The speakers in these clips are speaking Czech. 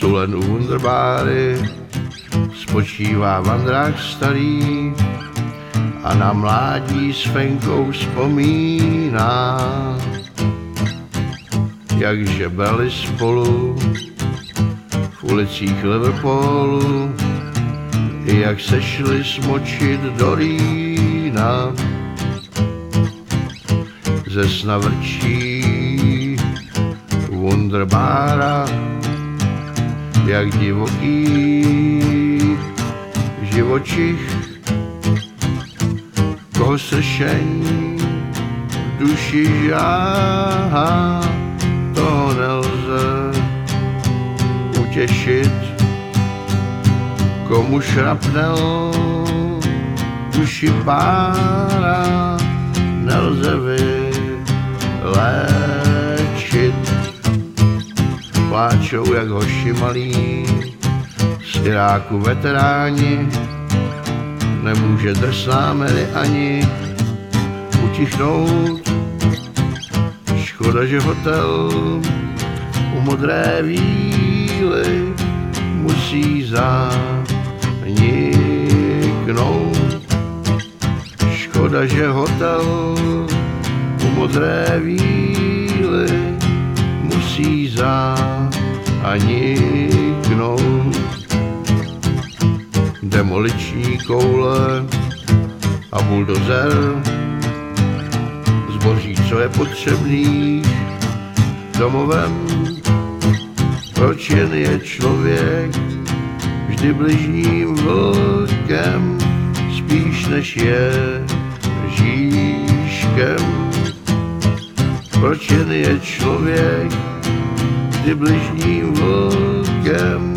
Stulen u Wunderbáry spočívá vandrák starý a na mládí s Fenkou vzpomíná, jak žebrali spolu v ulicích Liverpoolu, i jak se šli smočit do Rýna. Ze sna vrčí Wunderbára, jak divoký živočich, koho sršení v duši žáhá, toho nelze utěšit, komu šrapnel duši pára, nelze vyléčit. Pláčou jak hoši malí, z Iráku veteráni, nemůže drsná Mary ani utichnout. Škoda, že hotel u modré víly musí zaniknout. Škoda, že hotel u modré víly musí zaniknout. Demoliční koule a buldozer. Zboží, co je potřebný domovem. Proč jen je člověk vždy bližním vlkem, spíš než je žíškem. Proč jen je člověk vždy bližním vlkem,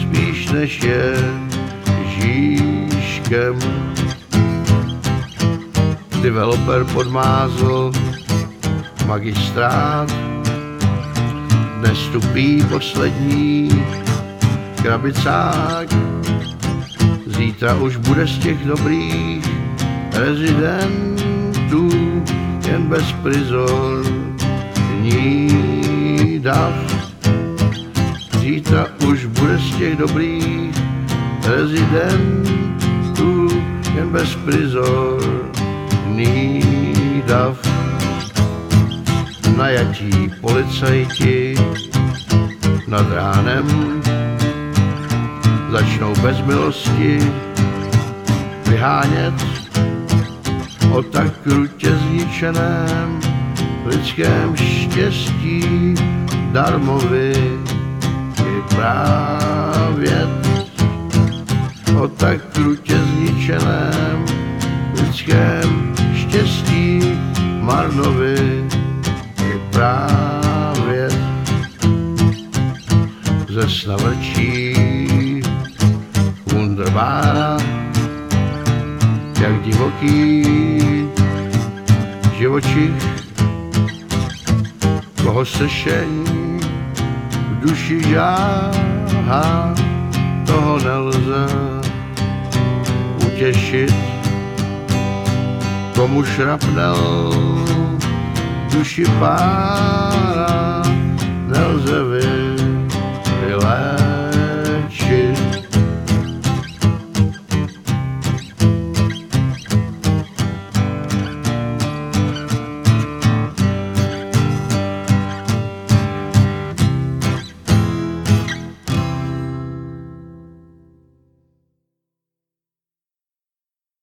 spíš než je žíškem. Developer podmázl magistrát, dnes tupí poslední krabicák. Zítra už bude z těch dobrých rezidentů jen bez prizorní dav. Zítra už bude z těch dobrých rezidentů jen bez prizorní dav. Najatí policajti nad ránem začnou bez milosti vyhánět o tak krutě zničeném lidském štěstí darmovi i právě o tak krutě zničeném lidském štěstí marnovi právě ze sna vrčí Wunderbára, jak divoký živočich, koho sešení duši žáhá, toho nelze utěšit, komu šrapnel duši pára